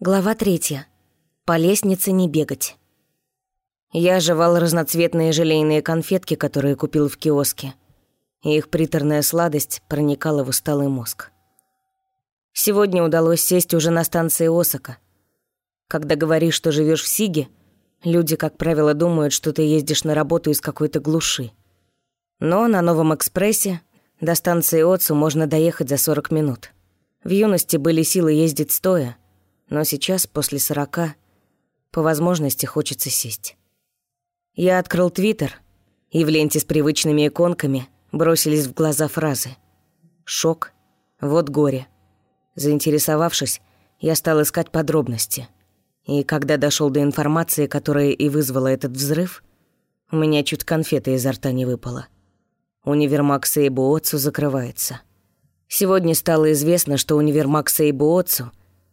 Глава третья. По лестнице не бегать. Я жевал разноцветные желейные конфетки, которые купил в киоске. И их приторная сладость проникала в усталый мозг. Сегодня удалось сесть уже на станции Осака. Когда говоришь, что живешь в Сиге, люди, как правило, думают, что ты ездишь на работу из какой-то глуши. Но на новом экспрессе до станции Оцу можно доехать за 40 минут. В юности были силы ездить стоя — но сейчас, после сорока, по возможности хочется сесть. Я открыл Твиттер, и в ленте с привычными иконками бросились в глаза фразы. «Шок», «Вот горе». Заинтересовавшись, я стал искать подробности. И когда дошел до информации, которая и вызвала этот взрыв, у меня чуть конфета изо рта не выпала. Универмаг Сейбу Отцу закрывается. Сегодня стало известно, что универмаг Сейбу Отцу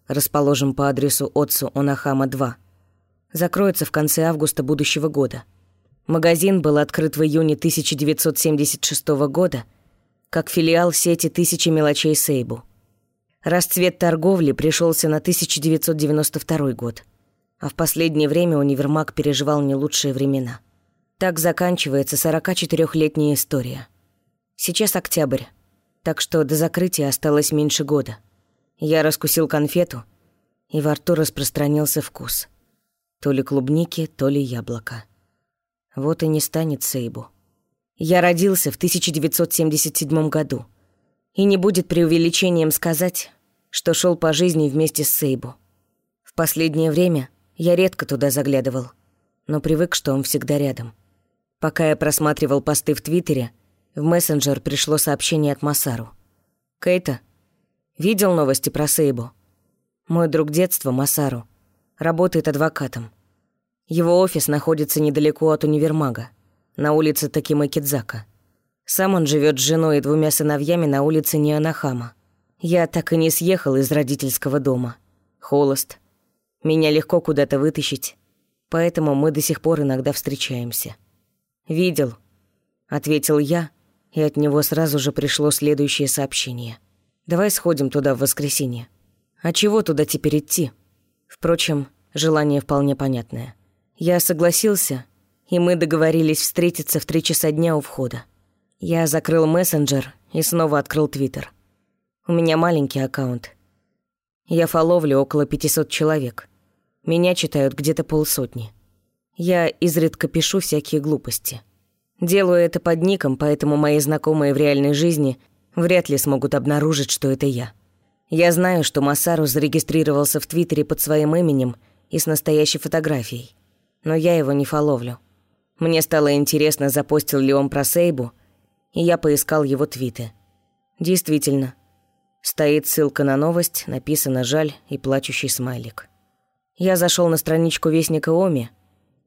расположен по адресу Отцу Онахама 2, закроется в конце августа будущего года. Магазин был открыт в июне 1976 года как филиал сети «Тысячи мелочей Сейбу». Расцвет торговли пришелся на 1992 год, а в последнее время универмаг переживал не лучшие времена. Так заканчивается 44-летняя история. Сейчас октябрь, так что до закрытия осталось меньше года. Я раскусил конфету, и во рту распространился вкус. То ли клубники, то ли яблоко. Вот и не станет Сейбу. Я родился в 1977 году. И не будет преувеличением сказать, что шел по жизни вместе с Сейбу. В последнее время я редко туда заглядывал, но привык, что он всегда рядом. Пока я просматривал посты в Твиттере, в мессенджер пришло сообщение от Масару. «Кейта, Видел новости про Сейбу? Мой друг детства, Масару, работает адвокатом. Его офис находится недалеко от универмага, на улице Такимакидзака. Сам он живет с женой и двумя сыновьями на улице Нианахама. Я так и не съехал из родительского дома. Холост. Меня легко куда-то вытащить, поэтому мы до сих пор иногда встречаемся. «Видел», — ответил я, и от него сразу же пришло следующее сообщение. Давай сходим туда в воскресенье. А чего туда теперь идти? Впрочем, желание вполне понятное. Я согласился, и мы договорились встретиться в три часа дня у входа. Я закрыл мессенджер и снова открыл Твиттер. У меня маленький аккаунт. Я фоловлю около 500 человек. Меня читают где-то полсотни. Я изредка пишу всякие глупости. Делаю это под ником, поэтому мои знакомые в реальной жизни – вряд ли смогут обнаружить, что это я. Я знаю, что Масару зарегистрировался в Твиттере под своим именем и с настоящей фотографией. Но я его не фоловлю. Мне стало интересно, запостил ли он про Сейбу, и я поискал его твиты. Действительно. Стоит ссылка на новость, написано «Жаль» и плачущий смайлик. Я зашел на страничку Вестника Оми,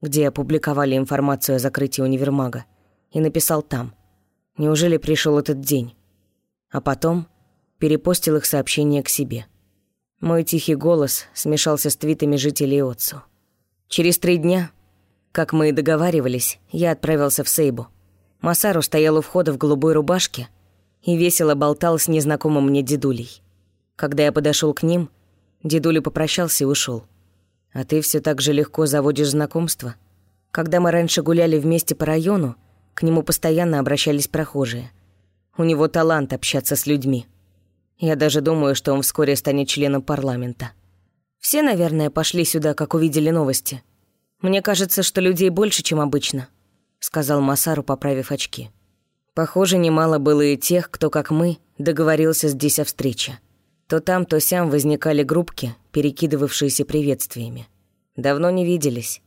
где опубликовали информацию о закрытии универмага, и написал там. Неужели пришел этот день? А потом перепостил их сообщение к себе. Мой тихий голос смешался с твитами жителей Отцу. Через три дня, как мы и договаривались, я отправился в Сейбу. Масару стоял у входа в голубой рубашке и весело болтал с незнакомым мне дедулей. Когда я подошел к ним, дедуля попрощался и ушел. «А ты все так же легко заводишь знакомства?» Когда мы раньше гуляли вместе по району, к нему постоянно обращались прохожие. У него талант общаться с людьми. Я даже думаю, что он вскоре станет членом парламента. Все, наверное, пошли сюда, как увидели новости. Мне кажется, что людей больше, чем обычно», — сказал Масару, поправив очки. Похоже, немало было и тех, кто, как мы, договорился здесь о встрече. То там, то сям возникали группки, перекидывавшиеся приветствиями. Давно не виделись.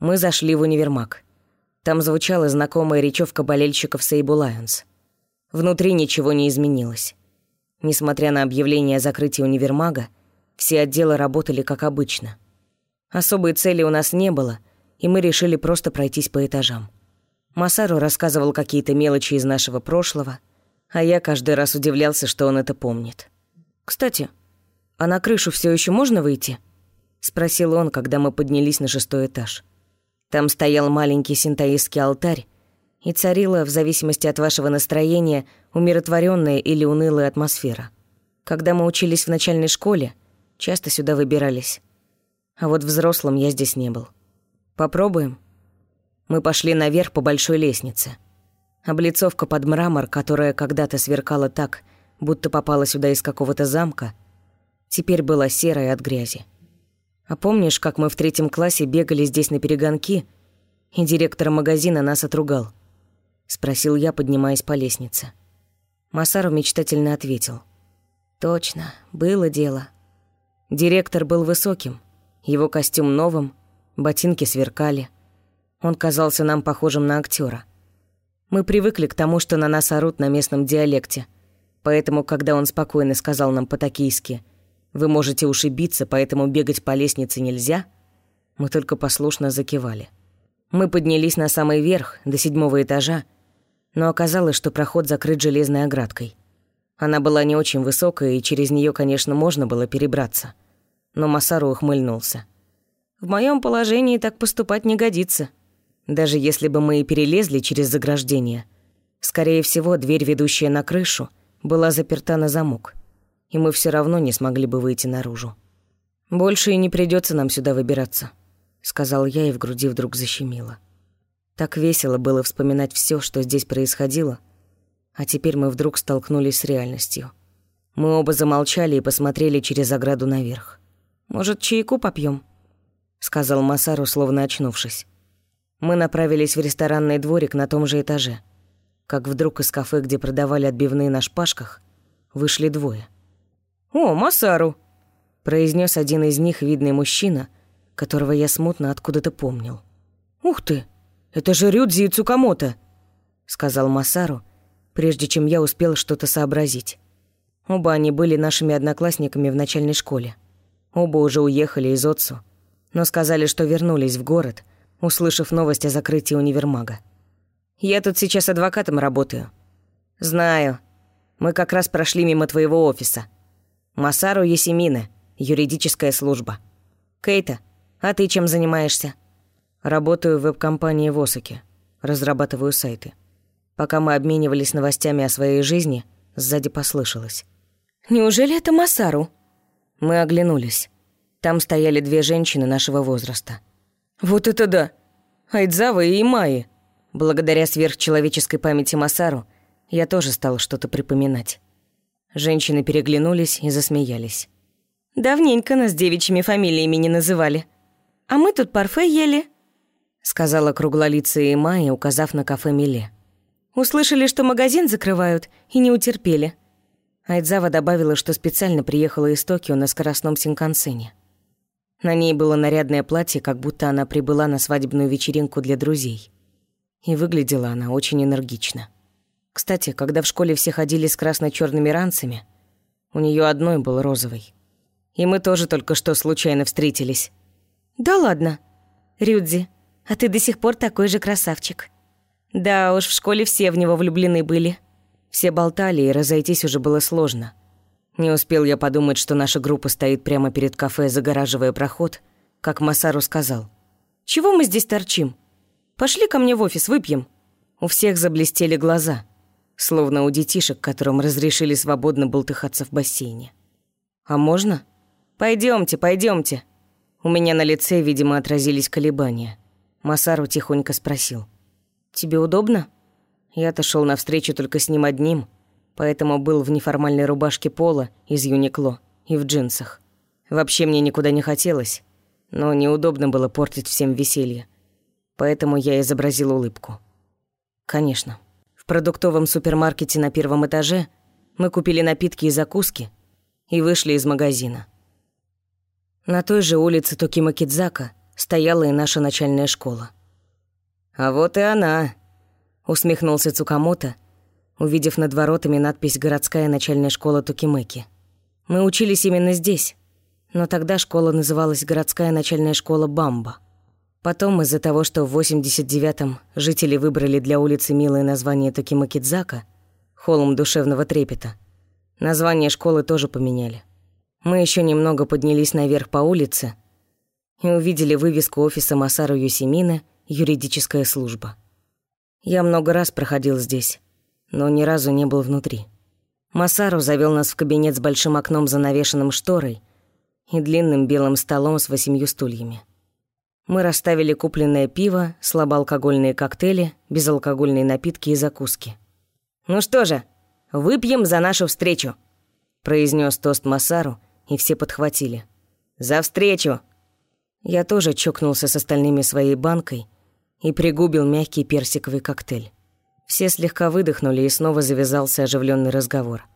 Мы зашли в универмаг. Там звучала знакомая речевка болельщиков Сейбу Лайонс. Внутри ничего не изменилось. Несмотря на объявление о закрытии универмага, все отделы работали как обычно. Особой цели у нас не было, и мы решили просто пройтись по этажам. Масару рассказывал какие-то мелочи из нашего прошлого, а я каждый раз удивлялся, что он это помнит. «Кстати, а на крышу все еще можно выйти?» — спросил он, когда мы поднялись на шестой этаж. Там стоял маленький синтаистский алтарь, и царила, в зависимости от вашего настроения, умиротворенная или унылая атмосфера. Когда мы учились в начальной школе, Часто сюда выбирались. А вот взрослым я здесь не был. Попробуем?» Мы пошли наверх по большой лестнице. Облицовка под мрамор, которая когда-то сверкала так, будто попала сюда из какого-то замка, теперь была серой от грязи. А помнишь, как мы в третьем классе бегали здесь на перегонки, и директор магазина нас отругал? Спросил я, поднимаясь по лестнице. Масару мечтательно ответил. Точно, было дело. Директор был высоким, его костюм новым, ботинки сверкали. Он казался нам похожим на актера. Мы привыкли к тому, что на нас орут на местном диалекте. Поэтому, когда он спокойно сказал нам по-токийски «Вы можете ушибиться, поэтому бегать по лестнице нельзя», мы только послушно закивали. Мы поднялись на самый верх, до седьмого этажа, но оказалось, что проход закрыт железной оградкой. Она была не очень высокая, и через нее, конечно, можно было перебраться. Но Масару ухмыльнулся. «В моем положении так поступать не годится», даже если бы мы и перелезли через заграждение, скорее всего, дверь, ведущая на крышу, была заперта на замок, и мы все равно не смогли бы выйти наружу. «Больше и не придется нам сюда выбираться», — сказал я, и в груди вдруг защемило. Так весело было вспоминать все, что здесь происходило, а теперь мы вдруг столкнулись с реальностью. Мы оба замолчали и посмотрели через ограду наверх. «Может, чайку попьем? сказал Масару, словно очнувшись. Мы направились в ресторанный дворик на том же этаже. Как вдруг из кафе, где продавали отбивные на шпажках, вышли двое. «О, Масару!» – произнес один из них видный мужчина, которого я смутно откуда-то помнил. «Ух ты! Это же Рюдзи и Цукамото!» – сказал Масару, прежде чем я успел что-то сообразить. Оба они были нашими одноклассниками в начальной школе. Оба уже уехали из Отцу, но сказали, что вернулись в город – услышав новость о закрытии универмага. «Я тут сейчас адвокатом работаю». «Знаю. Мы как раз прошли мимо твоего офиса. Масару Есимина, юридическая служба. Кейта, а ты чем занимаешься?» «Работаю в веб-компании в Осаке. Разрабатываю сайты. Пока мы обменивались новостями о своей жизни, сзади послышалось. «Неужели это Масару?» Мы оглянулись. Там стояли две женщины нашего возраста. Вот это да! Айдзава и Имаи. Благодаря сверхчеловеческой памяти Масару я тоже стал что-то припоминать. Женщины переглянулись и засмеялись. «Давненько нас девичьими фамилиями не называли. А мы тут парфе ели», — сказала круглолицая Имаи, указав на кафе Миле. «Услышали, что магазин закрывают, и не утерпели». Айдзава добавила, что специально приехала из Токио на скоростном синкансене. На ней было нарядное платье, как будто она прибыла на свадебную вечеринку для друзей. И выглядела она очень энергично. Кстати, когда в школе все ходили с красно черными ранцами, у нее одной был розовый. И мы тоже только что случайно встретились. «Да ладно? Рюдзи, а ты до сих пор такой же красавчик». Да уж, в школе все в него влюблены были. Все болтали, и разойтись уже было сложно. Не успел я подумать, что наша группа стоит прямо перед кафе, загораживая проход, как Масару сказал. «Чего мы здесь торчим? Пошли ко мне в офис, выпьем». У всех заблестели глаза, словно у детишек, которым разрешили свободно болтыхаться в бассейне. «А можно?» Пойдемте, пойдемте. У меня на лице, видимо, отразились колебания. Масару тихонько спросил. «Тебе удобно?» Я отошел навстречу только с ним одним — поэтому был в неформальной рубашке пола из Юникло и в джинсах. Вообще мне никуда не хотелось, но неудобно было портить всем веселье. Поэтому я изобразил улыбку. Конечно. В продуктовом супермаркете на первом этаже мы купили напитки и закуски и вышли из магазина. На той же улице Токимакидзака стояла и наша начальная школа. «А вот и она», — усмехнулся Цукамото, — увидев над воротами надпись «Городская начальная школа Тукимеки». Мы учились именно здесь, но тогда школа называлась «Городская начальная школа Бамба». Потом из-за того, что в 89-м жители выбрали для улицы милое название Токимакидзака, холм душевного трепета, название школы тоже поменяли. Мы еще немного поднялись наверх по улице и увидели вывеску офиса Масару Юсимина «Юридическая служба». Я много раз проходил здесь, но ни разу не был внутри. Масару завел нас в кабинет с большим окном, занавешенным шторой, и длинным белым столом с восемью стульями. Мы расставили купленное пиво, слабоалкогольные коктейли, безалкогольные напитки и закуски. «Ну что же, выпьем за нашу встречу», — произнес тост Масару, и все подхватили. «За встречу!» Я тоже чокнулся с остальными своей банкой и пригубил мягкий персиковый коктейль. Все слегка выдохнули, и снова завязался оживленный разговор.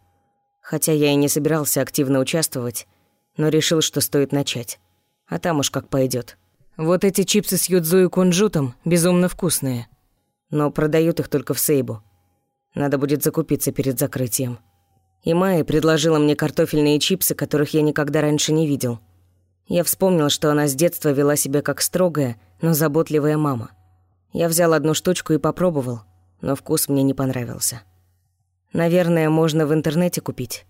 Хотя я и не собирался активно участвовать, но решил, что стоит начать. А там уж как пойдет. Вот эти чипсы с юдзу и кунжутом безумно вкусные. Но продают их только в Сейбу. Надо будет закупиться перед закрытием. И Майя предложила мне картофельные чипсы, которых я никогда раньше не видел. Я вспомнил, что она с детства вела себя как строгая, но заботливая мама. Я взял одну штучку и попробовал – но вкус мне не понравился. Наверное, можно в интернете купить.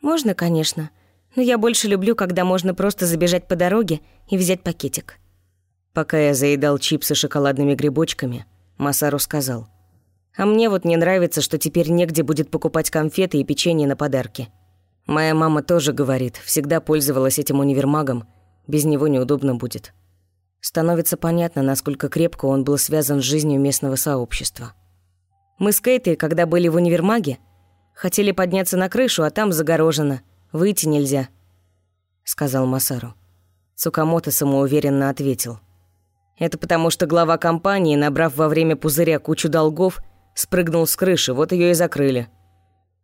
Можно, конечно, но я больше люблю, когда можно просто забежать по дороге и взять пакетик. Пока я заедал чипсы шоколадными грибочками, Масару сказал. «А мне вот не нравится, что теперь негде будет покупать конфеты и печенье на подарки. Моя мама тоже говорит, всегда пользовалась этим универмагом, без него неудобно будет». Становится понятно, насколько крепко он был связан с жизнью местного сообщества. Мы с Кейтой, когда были в универмаге, хотели подняться на крышу, а там загорожено. Выйти нельзя», — сказал Масару. Цукамото самоуверенно ответил. «Это потому, что глава компании, набрав во время пузыря кучу долгов, спрыгнул с крыши, вот ее и закрыли».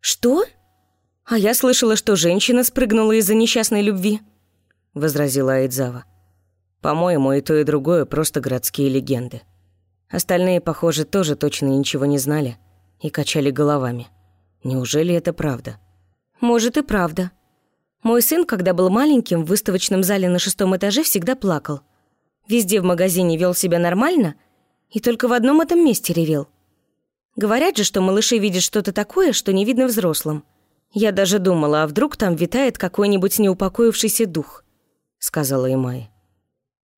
«Что? А я слышала, что женщина спрыгнула из-за несчастной любви», — возразила Айдзава. «По-моему, и то, и другое просто городские легенды». Остальные, похоже, тоже точно ничего не знали и качали головами. Неужели это правда? Может и правда. Мой сын, когда был маленьким, в выставочном зале на шестом этаже всегда плакал. Везде в магазине вел себя нормально, и только в одном этом месте ревел. Говорят же, что малыши видят что-то такое, что не видно взрослым. Я даже думала, а вдруг там витает какой-нибудь неупокоившийся дух, сказала Имай.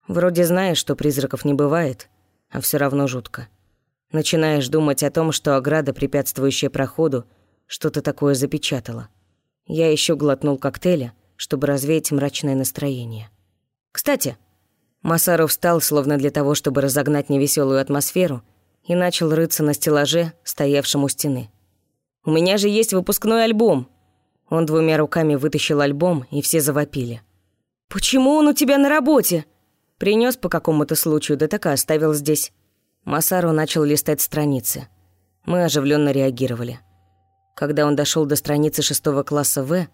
Вроде знаешь, что призраков не бывает, а все равно жутко. Начинаешь думать о том, что ограда, препятствующая проходу, что-то такое запечатала. Я еще глотнул коктейля, чтобы развеять мрачное настроение. «Кстати», Масаров встал, словно для того, чтобы разогнать невеселую атмосферу, и начал рыться на стеллаже, стоявшем у стены. «У меня же есть выпускной альбом!» Он двумя руками вытащил альбом, и все завопили. «Почему он у тебя на работе?» Принес по какому-то случаю, да так и оставил здесь. Масару начал листать страницы. Мы оживленно реагировали. Когда он дошел до страницы шестого класса В,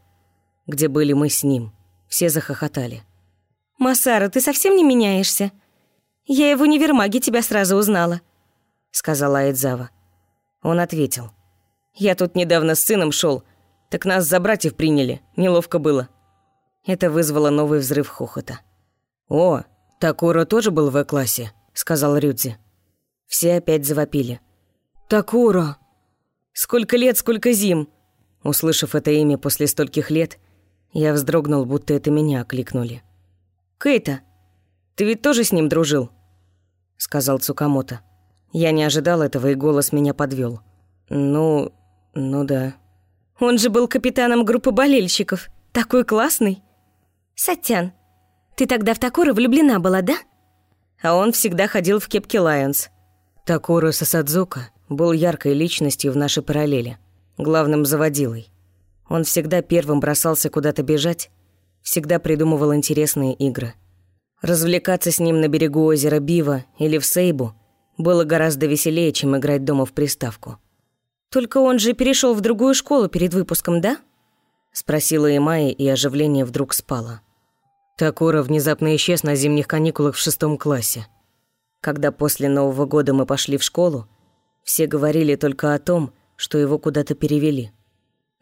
где были мы с ним, все захохотали. «Масара, ты совсем не меняешься? Я и в универмаге тебя сразу узнала», — сказала Айдзава. Он ответил. «Я тут недавно с сыном шел, так нас за братьев приняли, неловко было». Это вызвало новый взрыв хохота. «О, «Такура тоже был в В-классе», — сказал Рюдзи. Все опять завопили. «Такура! Сколько лет, сколько зим!» Услышав это имя после стольких лет, я вздрогнул, будто это меня окликнули. «Кейта, ты ведь тоже с ним дружил?» — сказал Цукамото. Я не ожидал этого, и голос меня подвел. «Ну, ну да». «Он же был капитаном группы болельщиков. Такой классный!» «Сатян, ты тогда в Такура влюблена была, да?» А он всегда ходил в кепке Лайонс. Такура Сасадзука был яркой личностью в нашей параллели, главным заводилой. Он всегда первым бросался куда-то бежать, всегда придумывал интересные игры. Развлекаться с ним на берегу озера Бива или в Сейбу было гораздо веселее, чем играть дома в приставку. «Только он же перешел в другую школу перед выпуском, да?» Спросила Имая, и оживление вдруг спало. Такура внезапно исчез на зимних каникулах в шестом классе. Когда после Нового года мы пошли в школу, все говорили только о том, что его куда-то перевели.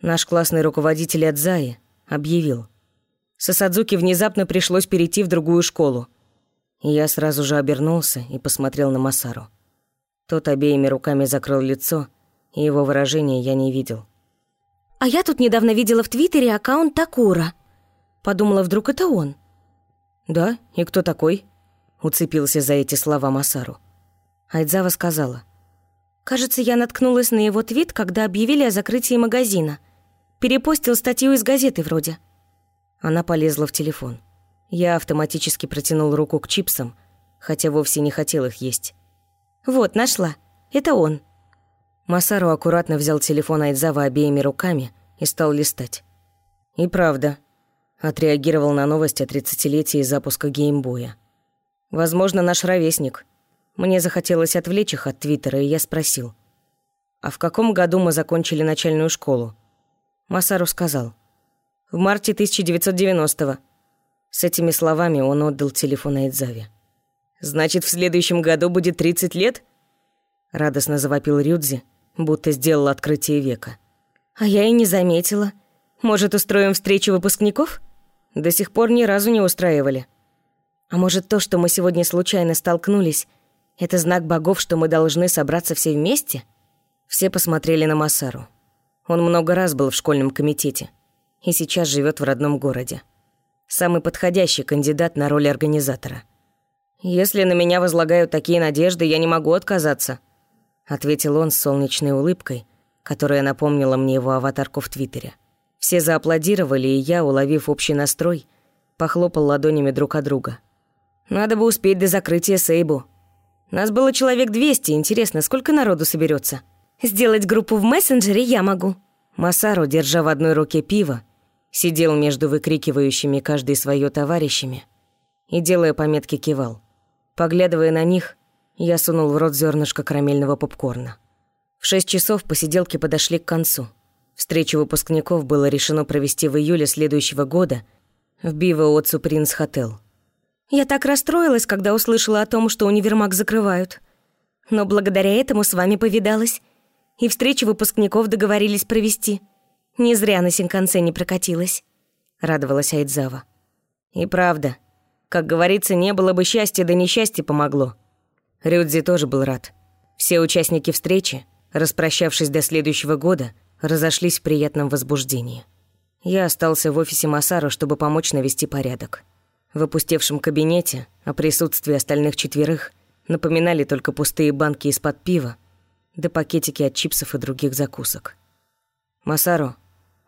Наш классный руководитель Адзаи объявил. Сасадзуки внезапно пришлось перейти в другую школу. Я сразу же обернулся и посмотрел на Масару. Тот обеими руками закрыл лицо, и его выражения я не видел. «А я тут недавно видела в Твиттере аккаунт Такура», Подумала, вдруг это он. «Да? И кто такой?» Уцепился за эти слова Масару. Айдзава сказала. «Кажется, я наткнулась на его твит, когда объявили о закрытии магазина. Перепостил статью из газеты вроде». Она полезла в телефон. Я автоматически протянул руку к чипсам, хотя вовсе не хотел их есть. «Вот, нашла. Это он». Масару аккуратно взял телефон Айдзава обеими руками и стал листать. И правда, отреагировал на новость о 30-летии запуска геймбоя. Возможно, наш ровесник. Мне захотелось отвлечь их от Твиттера, и я спросил. «А в каком году мы закончили начальную школу?» Масару сказал. «В марте 1990-го». С этими словами он отдал телефон Айдзаве. «Значит, в следующем году будет 30 лет?» Радостно завопил Рюдзи, будто сделал открытие века. «А я и не заметила. Может, устроим встречу выпускников?» До сих пор ни разу не устраивали. А может, то, что мы сегодня случайно столкнулись, это знак богов, что мы должны собраться все вместе? Все посмотрели на Масару. Он много раз был в школьном комитете и сейчас живет в родном городе. Самый подходящий кандидат на роль организатора. «Если на меня возлагают такие надежды, я не могу отказаться», ответил он с солнечной улыбкой, которая напомнила мне его аватарку в Твиттере. Все зааплодировали, и я, уловив общий настрой, похлопал ладонями друг от друга. Надо бы успеть до закрытия Сейбу. Нас было человек 200, интересно, сколько народу соберется? Сделать группу в мессенджере я могу. Масару, держа в одной руке пиво, сидел между выкрикивающими каждый свое товарищами и, делая пометки, кивал. Поглядывая на них, я сунул в рот зернышко карамельного попкорна. В шесть часов посиделки подошли к концу – Встречу выпускников было решено провести в июле следующего года в Бива Отцу Принц Хотел. Я так расстроилась, когда услышала о том, что универмаг закрывают. Но благодаря этому с вами повидалась. И встречу выпускников договорились провести. Не зря на Синкансе не прокатилась. Радовалась Айдзава. И правда. Как говорится, не было бы счастья, да несчастье помогло. Рюдзи тоже был рад. Все участники встречи, распрощавшись до следующего года, разошлись в приятном возбуждении. Я остался в офисе Масару, чтобы помочь навести порядок. В опустевшем кабинете о присутствии остальных четверых напоминали только пустые банки из-под пива да пакетики от чипсов и других закусок. «Масаро,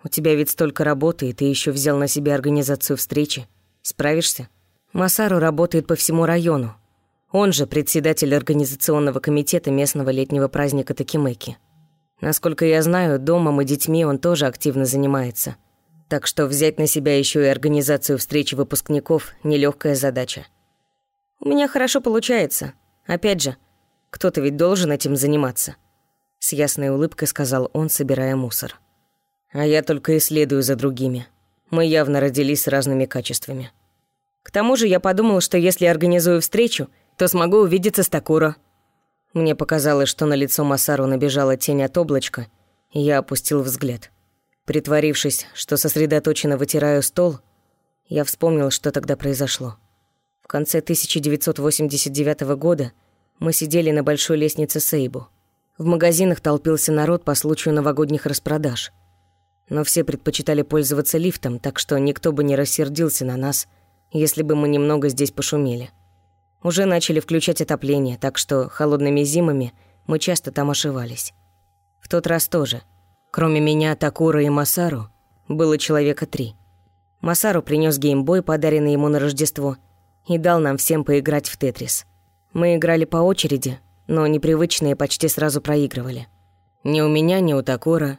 у тебя ведь столько работы, и ты еще взял на себя организацию встречи. Справишься?» Масару работает по всему району. Он же председатель организационного комитета местного летнего праздника Такимеки. Насколько я знаю, домом и детьми он тоже активно занимается. Так что взять на себя еще и организацию встречи выпускников – нелегкая задача. У меня хорошо получается. Опять же, кто-то ведь должен этим заниматься. С ясной улыбкой сказал он, собирая мусор. А я только исследую за другими. Мы явно родились с разными качествами. К тому же я подумал, что если организую встречу, то смогу увидеться с Такуро. Мне показалось, что на лицо Масару набежала тень от облачка, и я опустил взгляд. Притворившись, что сосредоточенно вытираю стол, я вспомнил, что тогда произошло. В конце 1989 года мы сидели на большой лестнице Сейбу. В магазинах толпился народ по случаю новогодних распродаж. Но все предпочитали пользоваться лифтом, так что никто бы не рассердился на нас, если бы мы немного здесь пошумели. Уже начали включать отопление, так что холодными зимами мы часто там ошивались. В тот раз тоже. Кроме меня, Такура и Масару, было человека три. Масару принес геймбой, подаренный ему на Рождество, и дал нам всем поиграть в Тетрис. Мы играли по очереди, но непривычные почти сразу проигрывали. Ни у меня, ни у Такура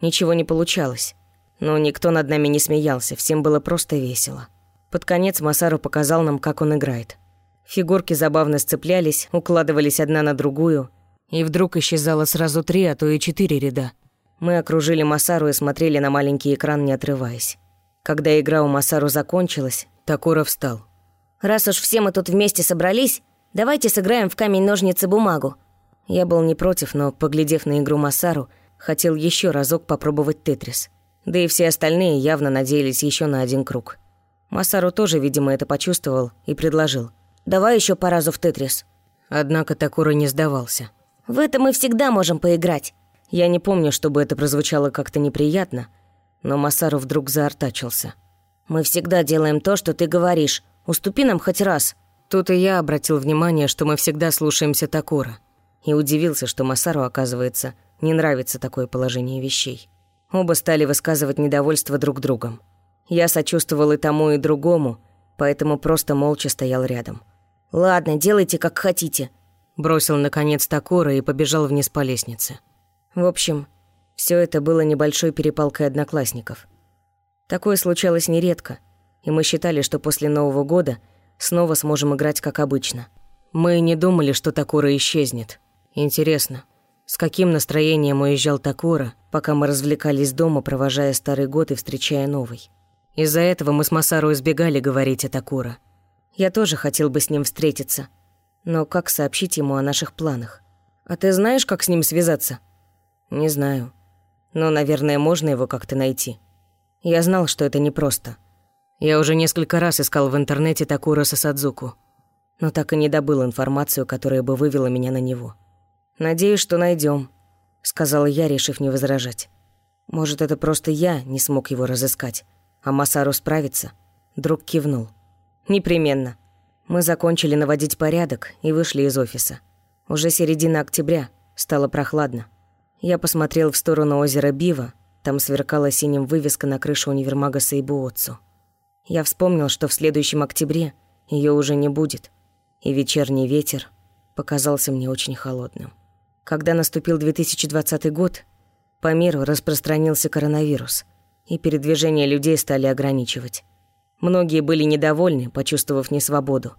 ничего не получалось. Но никто над нами не смеялся, всем было просто весело. Под конец Масару показал нам, как он играет. Фигурки забавно сцеплялись, укладывались одна на другую, и вдруг исчезало сразу три, а то и четыре ряда. Мы окружили Масару и смотрели на маленький экран, не отрываясь. Когда игра у Масару закончилась, Такура встал. «Раз уж все мы тут вместе собрались, давайте сыграем в камень-ножницы-бумагу». Я был не против, но, поглядев на игру Масару, хотел еще разок попробовать Тетрис. Да и все остальные явно надеялись еще на один круг. Масару тоже, видимо, это почувствовал и предложил – Давай еще по разу в Тетрис». Однако Такура не сдавался. «В это мы всегда можем поиграть». Я не помню, чтобы это прозвучало как-то неприятно, но Масару вдруг заортачился. «Мы всегда делаем то, что ты говоришь. Уступи нам хоть раз». Тут и я обратил внимание, что мы всегда слушаемся Такура. И удивился, что Масару, оказывается, не нравится такое положение вещей. Оба стали высказывать недовольство друг другом. Я сочувствовал и тому, и другому, поэтому просто молча стоял рядом. «Ладно, делайте, как хотите», — бросил наконец Такура и побежал вниз по лестнице. В общем, все это было небольшой перепалкой одноклассников. Такое случалось нередко, и мы считали, что после Нового года снова сможем играть как обычно. Мы не думали, что Такура исчезнет. Интересно, с каким настроением уезжал Такура, пока мы развлекались дома, провожая старый год и встречая новый? Из-за этого мы с Масару избегали говорить о Такура. Я тоже хотел бы с ним встретиться, но как сообщить ему о наших планах? А ты знаешь, как с ним связаться? Не знаю. Но, наверное, можно его как-то найти. Я знал, что это непросто. Я уже несколько раз искал в интернете Такура Сасадзуку, но так и не добыл информацию, которая бы вывела меня на него. «Надеюсь, что найдем, сказала я, решив не возражать. «Может, это просто я не смог его разыскать, а Масару справится?» Друг кивнул. «Непременно». Мы закончили наводить порядок и вышли из офиса. Уже середина октября, стало прохладно. Я посмотрел в сторону озера Бива, там сверкала синим вывеска на крыше универмага Сейбуотсу. Я вспомнил, что в следующем октябре ее уже не будет, и вечерний ветер показался мне очень холодным. Когда наступил 2020 год, по миру распространился коронавирус, и передвижение людей стали ограничивать. Многие были недовольны, почувствовав несвободу,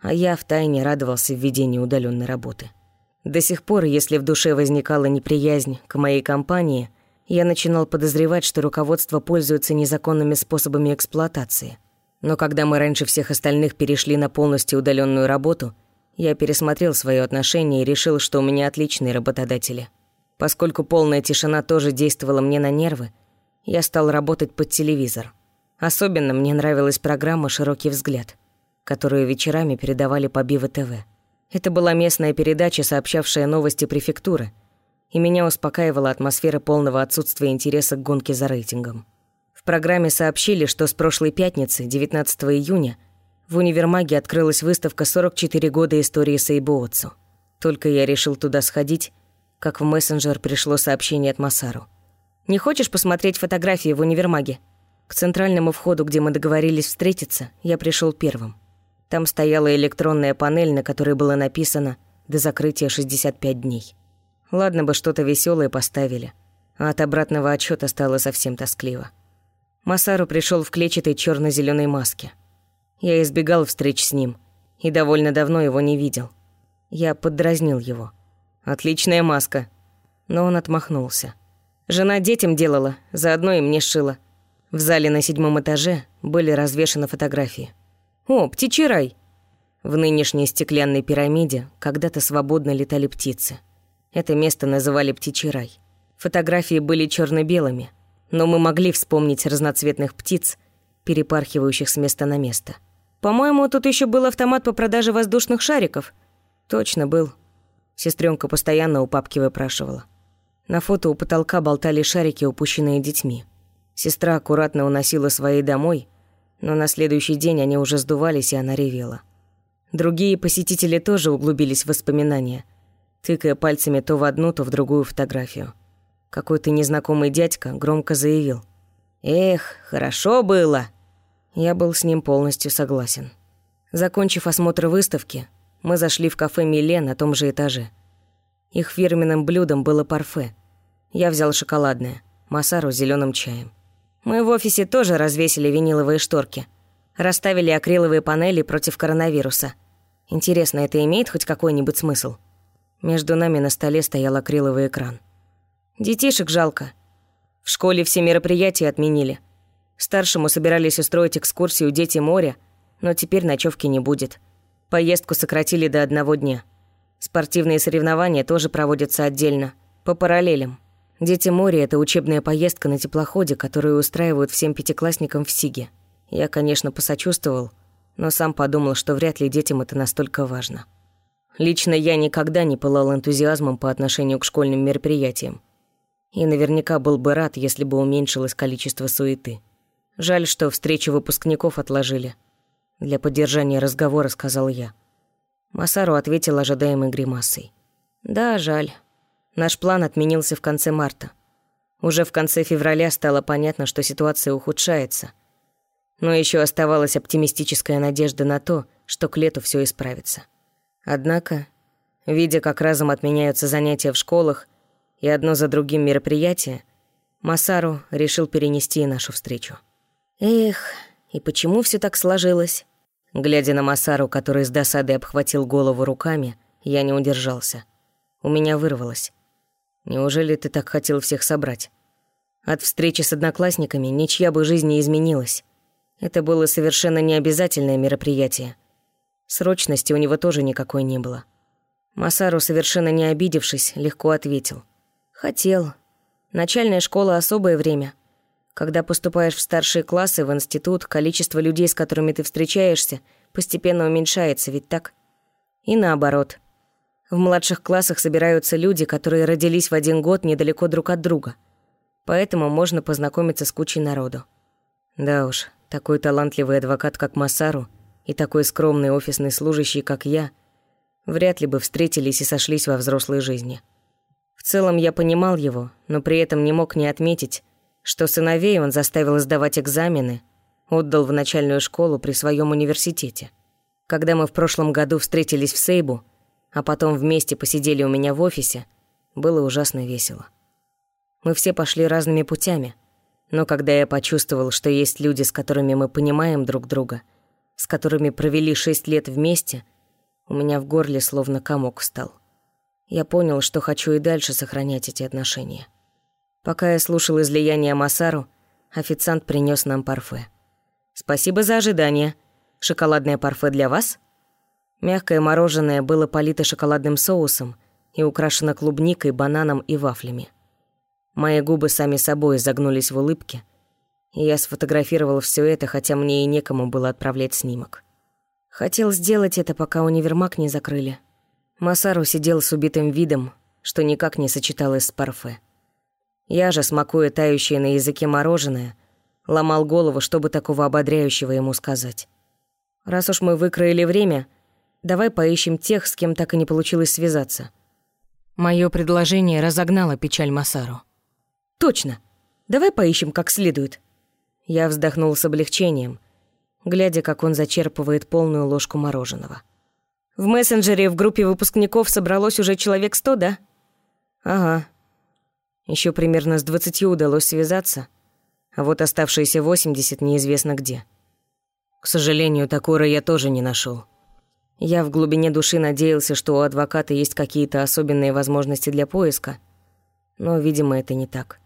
а я втайне радовался введению удаленной работы. До сих пор, если в душе возникала неприязнь к моей компании, я начинал подозревать, что руководство пользуется незаконными способами эксплуатации. Но когда мы раньше всех остальных перешли на полностью удаленную работу, я пересмотрел свое отношение и решил, что у меня отличные работодатели. Поскольку полная тишина тоже действовала мне на нервы, я стал работать под телевизор. Особенно мне нравилась программа «Широкий взгляд», которую вечерами передавали по Бива ТВ. Это была местная передача, сообщавшая новости префектуры, и меня успокаивала атмосфера полного отсутствия интереса к гонке за рейтингом. В программе сообщили, что с прошлой пятницы, 19 июня, в универмаге открылась выставка «44 года истории Сейбуотсу». Только я решил туда сходить, как в мессенджер пришло сообщение от Масару. «Не хочешь посмотреть фотографии в универмаге?» К центральному входу, где мы договорились встретиться, я пришел первым. Там стояла электронная панель, на которой было написано «До закрытия 65 дней». Ладно бы что-то веселое поставили, а от обратного отчета стало совсем тоскливо. Масару пришел в клетчатой черно зеленой маске. Я избегал встреч с ним и довольно давно его не видел. Я поддразнил его. «Отличная маска». Но он отмахнулся. «Жена детям делала, заодно и мне шила». В зале на седьмом этаже были развешаны фотографии. «О, птичий рай!» В нынешней стеклянной пирамиде когда-то свободно летали птицы. Это место называли птичий рай. Фотографии были черно белыми но мы могли вспомнить разноцветных птиц, перепархивающих с места на место. «По-моему, тут еще был автомат по продаже воздушных шариков». «Точно был». Сестренка постоянно у папки выпрашивала. На фото у потолка болтали шарики, упущенные детьми. Сестра аккуратно уносила свои домой — но на следующий день они уже сдувались, и она ревела. Другие посетители тоже углубились в воспоминания, тыкая пальцами то в одну, то в другую фотографию. Какой-то незнакомый дядька громко заявил. «Эх, хорошо было!» Я был с ним полностью согласен. Закончив осмотр выставки, мы зашли в кафе «Миле» на том же этаже. Их фирменным блюдом было парфе. Я взял шоколадное, Масару зеленым чаем. Мы в офисе тоже развесили виниловые шторки. Расставили акриловые панели против коронавируса. Интересно, это имеет хоть какой-нибудь смысл? Между нами на столе стоял акриловый экран. Детишек жалко. В школе все мероприятия отменили. Старшему собирались устроить экскурсию «Дети моря», но теперь ночевки не будет. Поездку сократили до одного дня. Спортивные соревнования тоже проводятся отдельно, по параллелям. Дети моря — это учебная поездка на теплоходе, которую устраивают всем пятиклассникам в Сиге. Я, конечно, посочувствовал, но сам подумал, что вряд ли детям это настолько важно. Лично я никогда не пылал энтузиазмом по отношению к школьным мероприятиям. И наверняка был бы рад, если бы уменьшилось количество суеты. Жаль, что встречу выпускников отложили. Для поддержания разговора сказал я. Масару ответил ожидаемой гримасой. «Да, жаль». Наш план отменился в конце марта. Уже в конце февраля стало понятно, что ситуация ухудшается. Но еще оставалась оптимистическая надежда на то, что к лету все исправится. Однако, видя, как разом отменяются занятия в школах и одно за другим мероприятия, Масару решил перенести и нашу встречу. Эх, и почему все так сложилось? Глядя на Масару, который с досадой обхватил голову руками, я не удержался. У меня вырвалось. Неужели ты так хотел всех собрать? От встречи с одноклассниками ничья бы жизнь не изменилась. Это было совершенно необязательное мероприятие. Срочности у него тоже никакой не было. Масару, совершенно не обидевшись, легко ответил. «Хотел. Начальная школа — особое время. Когда поступаешь в старшие классы, в институт, количество людей, с которыми ты встречаешься, постепенно уменьшается, ведь так? И наоборот. В младших классах собираются люди, которые родились в один год недалеко друг от друга. Поэтому можно познакомиться с кучей народу. Да уж, такой талантливый адвокат, как Масару, и такой скромный офисный служащий, как я, вряд ли бы встретились и сошлись во взрослой жизни. В целом я понимал его, но при этом не мог не отметить, что сыновей он заставил сдавать экзамены, отдал в начальную школу при своем университете. Когда мы в прошлом году встретились в Сейбу, а потом вместе посидели у меня в офисе, было ужасно весело. Мы все пошли разными путями, но когда я почувствовал, что есть люди, с которыми мы понимаем друг друга, с которыми провели шесть лет вместе, у меня в горле словно комок встал. Я понял, что хочу и дальше сохранять эти отношения. Пока я слушал излияние Масару, официант принес нам парфе. «Спасибо за ожидание. Шоколадное парфе для вас?» Мягкое мороженое было полито шоколадным соусом и украшено клубникой, бананом и вафлями. Мои губы сами собой загнулись в улыбке, и я сфотографировал все это, хотя мне и некому было отправлять снимок. Хотел сделать это, пока универмаг не закрыли. Масару сидел с убитым видом, что никак не сочеталось с парфе. Я же, смакуя тающее на языке мороженое, ломал голову, чтобы такого ободряющего ему сказать. «Раз уж мы выкроили время, давай поищем тех, с кем так и не получилось связаться». Моё предложение разогнало печаль Масару. Точно. Давай поищем как следует. Я вздохнул с облегчением, глядя, как он зачерпывает полную ложку мороженого. В мессенджере в группе выпускников собралось уже человек сто, да? Ага. Еще примерно с двадцатью удалось связаться, а вот оставшиеся восемьдесят неизвестно где. К сожалению, Такора я тоже не нашел. Я в глубине души надеялся, что у адвоката есть какие-то особенные возможности для поиска, но, видимо, это не так.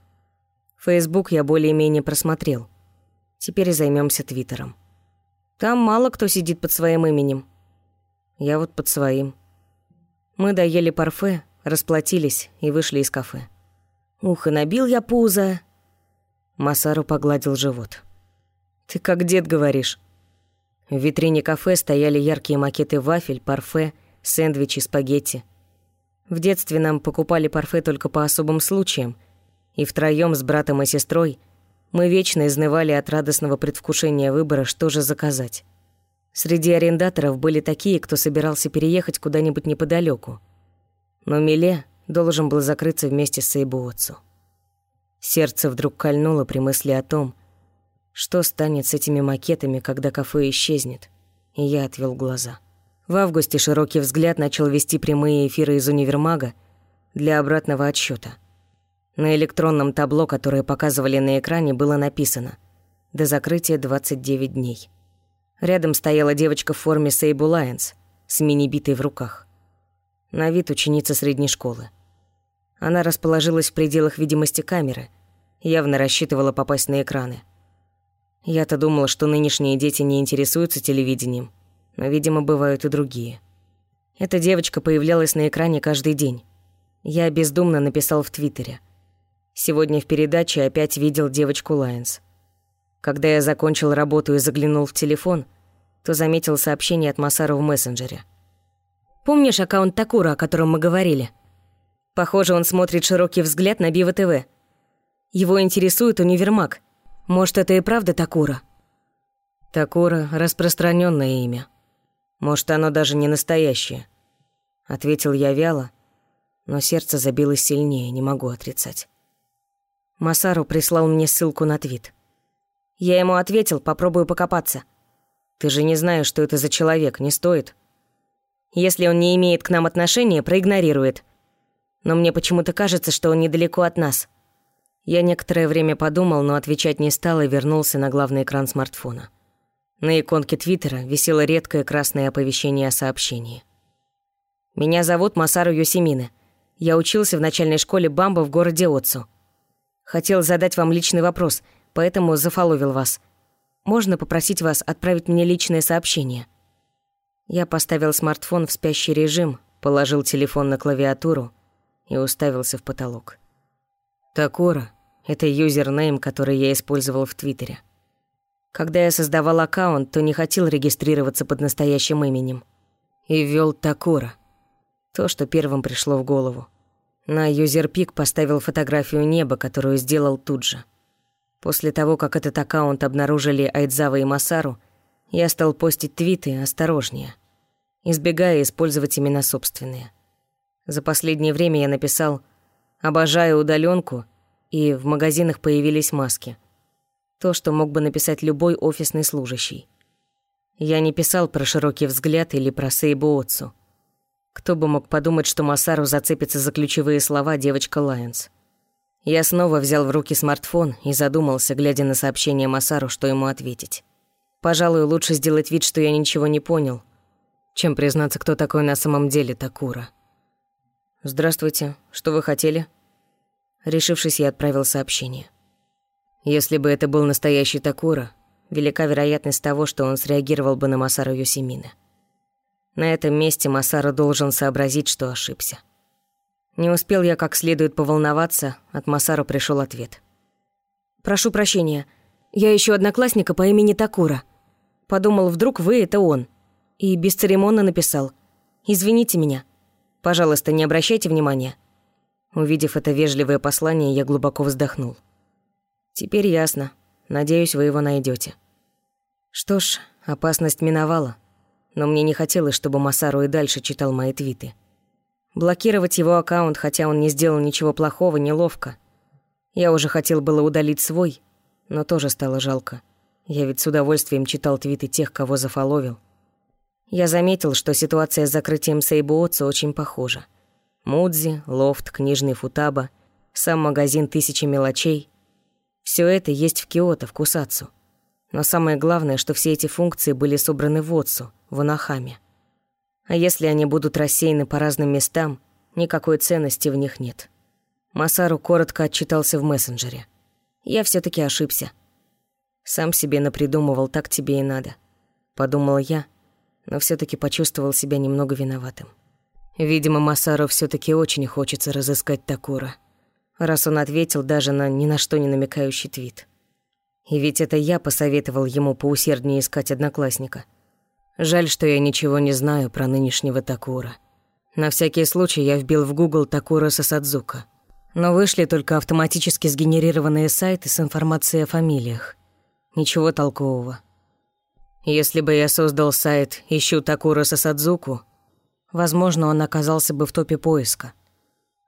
Фейсбук я более-менее просмотрел. Теперь займемся Твиттером. Там мало кто сидит под своим именем. Я вот под своим. Мы доели парфе, расплатились и вышли из кафе. Ух, и набил я пузо. Масару погладил живот. «Ты как дед говоришь». В витрине кафе стояли яркие макеты вафель, парфе, сэндвичи, спагетти. В детстве нам покупали парфе только по особым случаям, и втроём с братом и сестрой мы вечно изнывали от радостного предвкушения выбора, что же заказать. Среди арендаторов были такие, кто собирался переехать куда-нибудь неподалёку. Но Миле должен был закрыться вместе с Эйбуотсу. Сердце вдруг кольнуло при мысли о том, что станет с этими макетами, когда кафе исчезнет, и я отвел глаза. В августе широкий взгляд начал вести прямые эфиры из универмага для обратного отсчета. На электронном табло, которое показывали на экране, было написано «До закрытия 29 дней». Рядом стояла девочка в форме Сейбу Лайенс с мини-битой в руках. На вид ученица средней школы. Она расположилась в пределах видимости камеры, явно рассчитывала попасть на экраны. Я-то думала, что нынешние дети не интересуются телевидением, но, видимо, бывают и другие. Эта девочка появлялась на экране каждый день. Я бездумно написал в Твиттере – Сегодня в передаче опять видел девочку Лайенс. Когда я закончил работу и заглянул в телефон, то заметил сообщение от Масару в мессенджере. «Помнишь аккаунт Такура, о котором мы говорили? Похоже, он смотрит широкий взгляд на Бива ТВ. Его интересует универмаг. Может, это и правда Такура?» «Такура — распространенное имя. Может, оно даже не настоящее», — ответил я вяло, но сердце забилось сильнее, не могу отрицать. Масару прислал мне ссылку на твит. Я ему ответил, попробую покопаться. Ты же не знаешь, что это за человек, не стоит. Если он не имеет к нам отношения, проигнорирует. Но мне почему-то кажется, что он недалеко от нас. Я некоторое время подумал, но отвечать не стал и вернулся на главный экран смартфона. На иконке Твиттера висело редкое красное оповещение о сообщении. «Меня зовут Масару Йосимине. Я учился в начальной школе Бамба в городе Отцу. Хотел задать вам личный вопрос, поэтому зафоловил вас. Можно попросить вас отправить мне личное сообщение?» Я поставил смартфон в спящий режим, положил телефон на клавиатуру и уставился в потолок. Такора — это юзернейм, который я использовал в Твиттере. Когда я создавал аккаунт, то не хотел регистрироваться под настоящим именем. И ввел Такора. То, что первым пришло в голову. На юзерпик поставил фотографию неба, которую сделал тут же. После того, как этот аккаунт обнаружили Айдзава и Масару, я стал постить твиты осторожнее, избегая использовать имена собственные. За последнее время я написал «Обожаю удаленку и в магазинах появились маски. То, что мог бы написать любой офисный служащий. Я не писал про широкий взгляд или про Сейбу Отцу. Кто бы мог подумать, что Масару зацепится за ключевые слова девочка Лайонс. Я снова взял в руки смартфон и задумался, глядя на сообщение Масару, что ему ответить. Пожалуй, лучше сделать вид, что я ничего не понял, чем признаться, кто такой на самом деле Такура. «Здравствуйте. Что вы хотели?» Решившись, я отправил сообщение. Если бы это был настоящий Такура, велика вероятность того, что он среагировал бы на Масару Юсимина. На этом месте Масара должен сообразить, что ошибся. Не успел я как следует поволноваться, от Масару пришел ответ. «Прошу прощения, я ищу одноклассника по имени Такура. Подумал, вдруг вы — это он. И бесцеремонно написал. Извините меня. Пожалуйста, не обращайте внимания». Увидев это вежливое послание, я глубоко вздохнул. «Теперь ясно. Надеюсь, вы его найдете. Что ж, опасность миновала. Но мне не хотелось, чтобы Масару и дальше читал мои твиты. Блокировать его аккаунт, хотя он не сделал ничего плохого, неловко. Я уже хотел было удалить свой, но тоже стало жалко. Я ведь с удовольствием читал твиты тех, кого зафоловил. Я заметил, что ситуация с закрытием Сейбуотса очень похожа. Мудзи, лофт, книжный футаба, сам магазин «Тысячи мелочей» — все это есть в Киото, в Кусацу. Но самое главное, что все эти функции были собраны в Отсу, в Анахаме. А если они будут рассеяны по разным местам, никакой ценности в них нет. Масару коротко отчитался в мессенджере. Я все таки ошибся. Сам себе напридумывал, так тебе и надо. Подумал я, но все таки почувствовал себя немного виноватым. Видимо, Масару все таки очень хочется разыскать Такура, раз он ответил даже на ни на что не намекающий твит. И ведь это я посоветовал ему поусерднее искать одноклассника. Жаль, что я ничего не знаю про нынешнего Такура. На всякий случай я вбил в Google Такура Сасадзука. Но вышли только автоматически сгенерированные сайты с информацией о фамилиях. Ничего толкового. Если бы я создал сайт «Ищу Такура Сасадзуку», возможно, он оказался бы в топе поиска.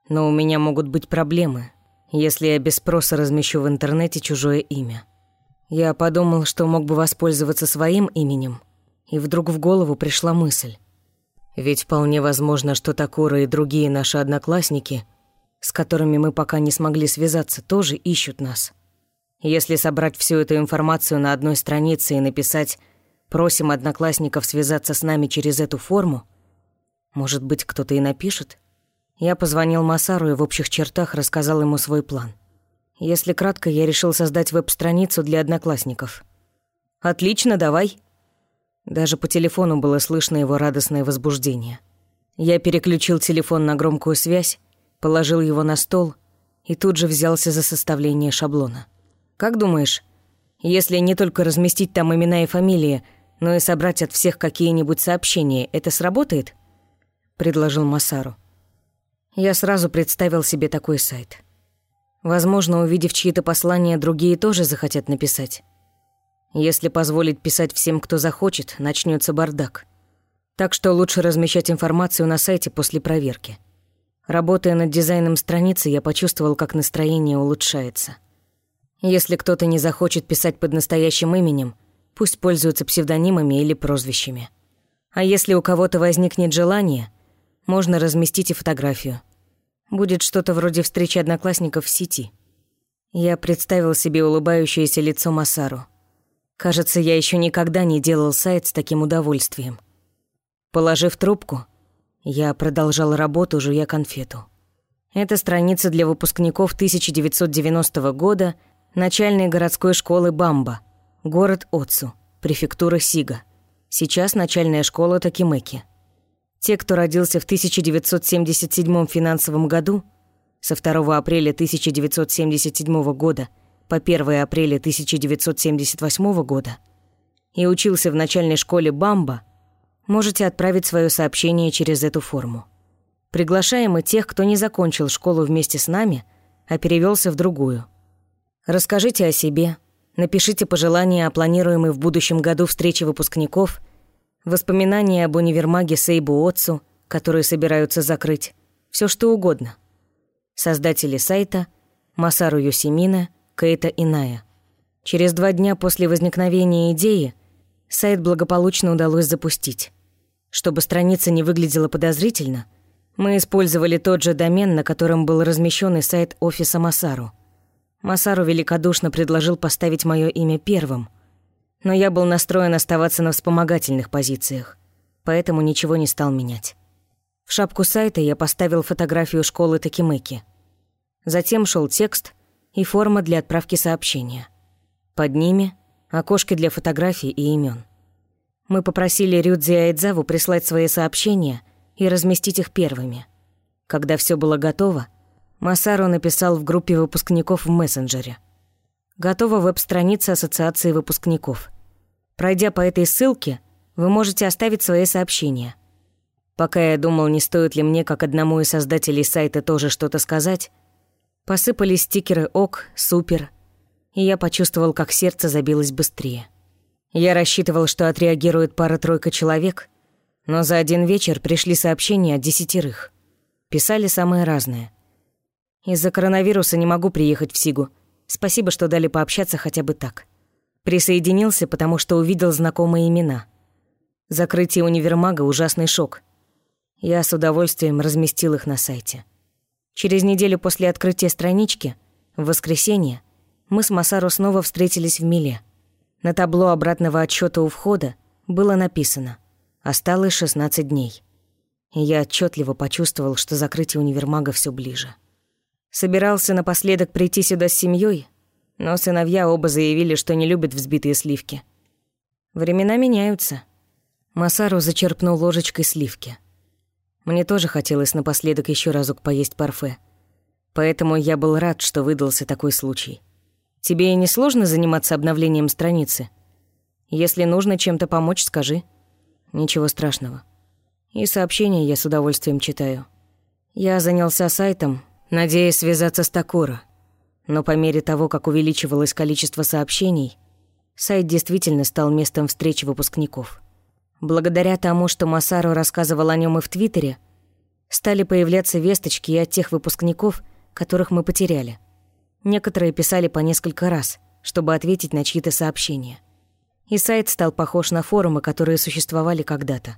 Но у меня могут быть проблемы, если я без спроса размещу в интернете чужое имя. Я подумал, что мог бы воспользоваться своим именем – и вдруг в голову пришла мысль. Ведь вполне возможно, что Такура и другие наши одноклассники, с которыми мы пока не смогли связаться, тоже ищут нас. Если собрать всю эту информацию на одной странице и написать «Просим одноклассников связаться с нами через эту форму», может быть, кто-то и напишет? Я позвонил Масару и в общих чертах рассказал ему свой план. Если кратко, я решил создать веб-страницу для одноклассников. «Отлично, давай», даже по телефону было слышно его радостное возбуждение. Я переключил телефон на громкую связь, положил его на стол и тут же взялся за составление шаблона. «Как думаешь, если не только разместить там имена и фамилии, но и собрать от всех какие-нибудь сообщения, это сработает?» — предложил Масару. Я сразу представил себе такой сайт. Возможно, увидев чьи-то послания, другие тоже захотят написать. Если позволить писать всем, кто захочет, начнется бардак. Так что лучше размещать информацию на сайте после проверки. Работая над дизайном страницы, я почувствовал, как настроение улучшается. Если кто-то не захочет писать под настоящим именем, пусть пользуются псевдонимами или прозвищами. А если у кого-то возникнет желание, можно разместить и фотографию. Будет что-то вроде встречи одноклассников в сети. Я представил себе улыбающееся лицо Масару. Кажется, я еще никогда не делал сайт с таким удовольствием. Положив трубку, я продолжал работу, жуя конфету. Это страница для выпускников 1990 года начальной городской школы Бамба, город Отцу, префектура Сига. Сейчас начальная школа Такимеки. Те, кто родился в 1977 финансовом году, со 2 апреля 1977 года по 1 апреля 1978 года, и учился в начальной школе Бамба, можете отправить свое сообщение через эту форму. Приглашаем и тех, кто не закончил школу вместе с нами, а перевелся в другую. Расскажите о себе, напишите пожелания о планируемой в будущем году встрече выпускников, воспоминания об универмаге Сейбу Отцу, которые собираются закрыть, все что угодно. Создатели сайта Масару Йосимина, Кейта Иная. Через два дня после возникновения идеи сайт благополучно удалось запустить. Чтобы страница не выглядела подозрительно, мы использовали тот же домен, на котором был размещен сайт офиса Масару. Масару великодушно предложил поставить мое имя первым, но я был настроен оставаться на вспомогательных позициях, поэтому ничего не стал менять. В шапку сайта я поставил фотографию школы Такимеки. Затем шел текст и форма для отправки сообщения. Под ними — окошки для фотографий и имен. Мы попросили Рюдзи Айдзаву прислать свои сообщения и разместить их первыми. Когда все было готово, Масару написал в группе выпускников в мессенджере. Готова веб-страница Ассоциации выпускников. Пройдя по этой ссылке, вы можете оставить свои сообщения. Пока я думал, не стоит ли мне, как одному из создателей сайта, тоже что-то сказать, посыпались стикеры «ок», «супер», и я почувствовал, как сердце забилось быстрее. Я рассчитывал, что отреагирует пара-тройка человек, но за один вечер пришли сообщения от десятерых. Писали самые разные. Из-за коронавируса не могу приехать в Сигу. Спасибо, что дали пообщаться хотя бы так. Присоединился, потому что увидел знакомые имена. Закрытие универмага — ужасный шок. Я с удовольствием разместил их на сайте. Через неделю после открытия странички, в воскресенье, мы с Масару снова встретились в Миле — на табло обратного отсчета у входа было написано «Осталось 16 дней». Я отчетливо почувствовал, что закрытие универмага все ближе. Собирался напоследок прийти сюда с семьей, но сыновья оба заявили, что не любят взбитые сливки. Времена меняются. Масару зачерпнул ложечкой сливки. Мне тоже хотелось напоследок еще разок поесть парфе. Поэтому я был рад, что выдался такой случай. Тебе и не сложно заниматься обновлением страницы? Если нужно чем-то помочь, скажи. Ничего страшного. И сообщения я с удовольствием читаю. Я занялся сайтом, надеясь связаться с Такура. Но по мере того, как увеличивалось количество сообщений, сайт действительно стал местом встречи выпускников. Благодаря тому, что Масару рассказывал о нем и в Твиттере, стали появляться весточки и от тех выпускников, которых мы потеряли – Некоторые писали по несколько раз, чтобы ответить на чьи-то сообщения. И сайт стал похож на форумы, которые существовали когда-то.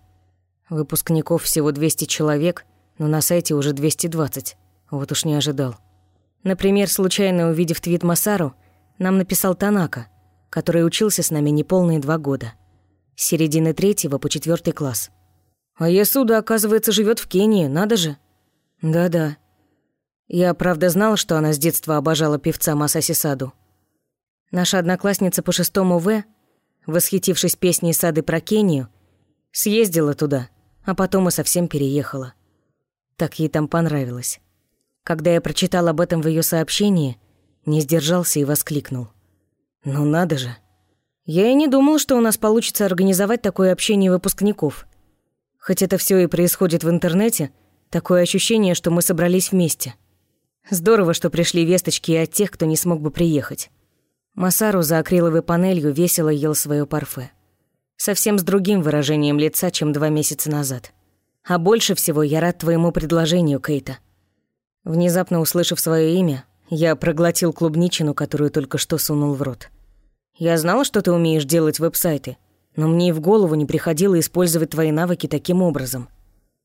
Выпускников всего 200 человек, но на сайте уже 220. Вот уж не ожидал. Например, случайно увидев твит Масару, нам написал Танака, который учился с нами неполные два года. С середины третьего по четвертый класс. А Ясуда, оказывается, живет в Кении, надо же. Да-да, я, правда, знала, что она с детства обожала певца Масаси Саду. Наша одноклассница по шестому В, восхитившись песней Сады про Кению, съездила туда, а потом и совсем переехала. Так ей там понравилось. Когда я прочитал об этом в ее сообщении, не сдержался и воскликнул. «Ну надо же!» Я и не думал, что у нас получится организовать такое общение выпускников. Хоть это все и происходит в интернете, такое ощущение, что мы собрались вместе. Здорово, что пришли весточки и от тех, кто не смог бы приехать. Масару за акриловой панелью весело ел свое парфе. Совсем с другим выражением лица, чем два месяца назад. А больше всего я рад твоему предложению, Кейта. Внезапно услышав свое имя, Я проглотил клубничину, которую только что сунул в рот. Я знала, что ты умеешь делать веб-сайты, но мне и в голову не приходило использовать твои навыки таким образом.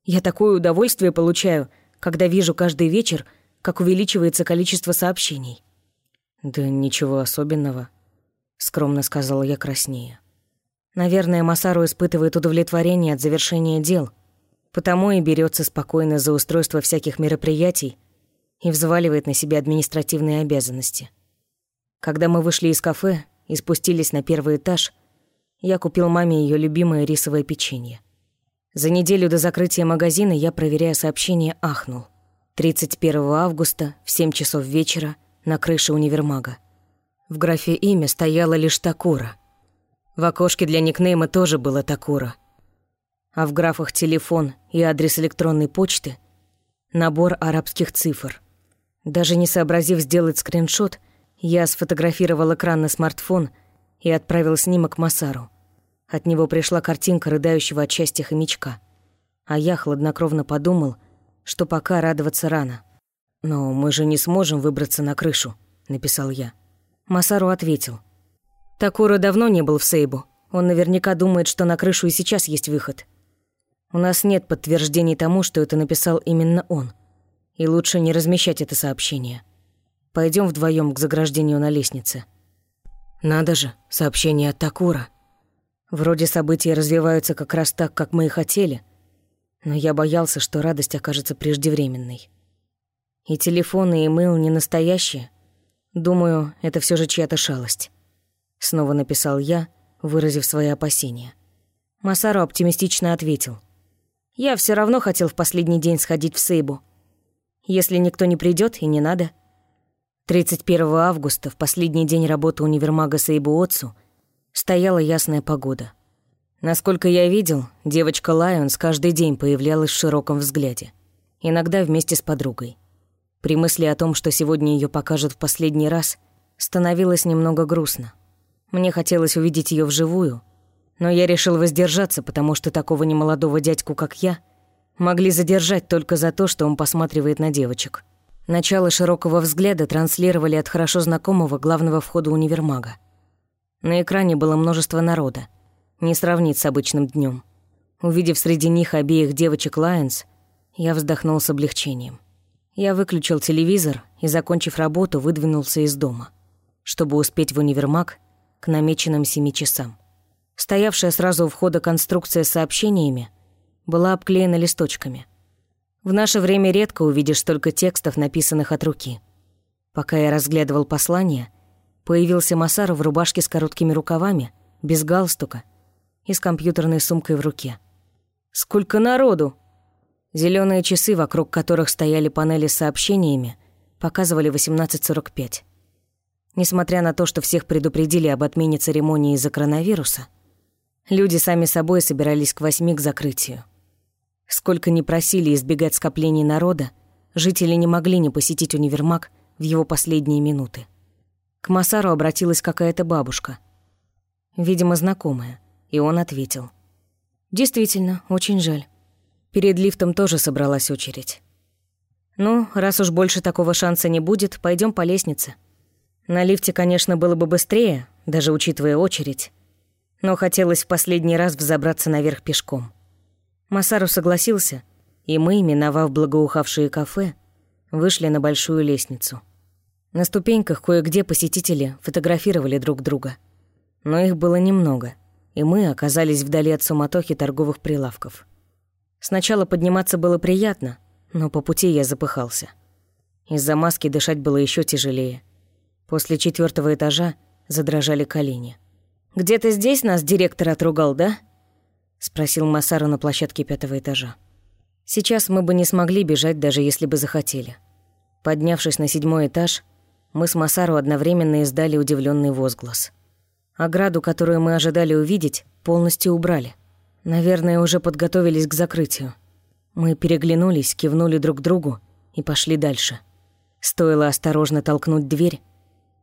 Я такое удовольствие получаю, когда вижу каждый вечер, как увеличивается количество сообщений. Да ничего особенного, скромно сказала я краснее. Наверное, Масару испытывает удовлетворение от завершения дел, потому и берется спокойно за устройство всяких мероприятий и взваливает на себя административные обязанности. Когда мы вышли из кафе и спустились на первый этаж, я купил маме ее любимое рисовое печенье. За неделю до закрытия магазина я, проверяя сообщение, ахнул. 31 августа в 7 часов вечера на крыше универмага. В графе имя стояло лишь Такура. В окошке для никнейма тоже было Такура. А в графах телефон и адрес электронной почты набор арабских цифр. Даже не сообразив сделать скриншот, я сфотографировал экран на смартфон и отправил снимок Масару. От него пришла картинка рыдающего от счастья хомячка. А я хладнокровно подумал, что пока радоваться рано. «Но мы же не сможем выбраться на крышу», — написал я. Масару ответил. «Такура давно не был в Сейбу. Он наверняка думает, что на крышу и сейчас есть выход. У нас нет подтверждений тому, что это написал именно он. И лучше не размещать это сообщение. Пойдем вдвоем к заграждению на лестнице. Надо же, сообщение от Такура. Вроде события развиваются как раз так, как мы и хотели, но я боялся, что радость окажется преждевременной. И телефон, и имейл не настоящие. Думаю, это все же чья-то шалость. Снова написал я, выразив свои опасения. Масару оптимистично ответил. «Я все равно хотел в последний день сходить в Сейбу. Если никто не придет и не надо». 31 августа, в последний день работы универмага Сейбу Отцу, стояла ясная погода. Насколько я видел, девочка Лайонс каждый день появлялась в широком взгляде. Иногда вместе с подругой. При мысли о том, что сегодня ее покажут в последний раз, становилось немного грустно. Мне хотелось увидеть ее вживую, но я решил воздержаться, потому что такого немолодого дядьку, как я, могли задержать только за то, что он посматривает на девочек. Начало широкого взгляда транслировали от хорошо знакомого главного входа универмага. На экране было множество народа, не сравнить с обычным днем. Увидев среди них обеих девочек Лайонс, я вздохнул с облегчением. Я выключил телевизор и, закончив работу, выдвинулся из дома, чтобы успеть в универмаг к намеченным семи часам. Стоявшая сразу у входа конструкция с сообщениями была обклеена листочками – в наше время редко увидишь столько текстов, написанных от руки. Пока я разглядывал послание, появился Масар в рубашке с короткими рукавами, без галстука и с компьютерной сумкой в руке. «Сколько народу!» Зеленые часы, вокруг которых стояли панели с сообщениями, показывали 18.45. Несмотря на то, что всех предупредили об отмене церемонии из-за коронавируса, люди сами собой собирались к восьми к закрытию. Сколько ни просили избегать скоплений народа, жители не могли не посетить универмаг в его последние минуты. К Масару обратилась какая-то бабушка. Видимо, знакомая, и он ответил. «Действительно, очень жаль. Перед лифтом тоже собралась очередь. Ну, раз уж больше такого шанса не будет, пойдем по лестнице. На лифте, конечно, было бы быстрее, даже учитывая очередь, но хотелось в последний раз взобраться наверх пешком. Масару согласился, и мы, миновав благоухавшие кафе, вышли на большую лестницу. На ступеньках кое-где посетители фотографировали друг друга. Но их было немного, и мы оказались вдали от суматохи торговых прилавков. Сначала подниматься было приятно, но по пути я запыхался. Из-за маски дышать было еще тяжелее. После четвертого этажа задрожали колени. «Где-то здесь нас директор отругал, да?» Спросил Масару на площадке пятого этажа. Сейчас мы бы не смогли бежать, даже если бы захотели. Поднявшись на седьмой этаж, мы с Масару одновременно издали удивленный возглас. Ограду, которую мы ожидали увидеть, полностью убрали. Наверное, уже подготовились к закрытию. Мы переглянулись, кивнули друг другу и пошли дальше. Стоило осторожно толкнуть дверь,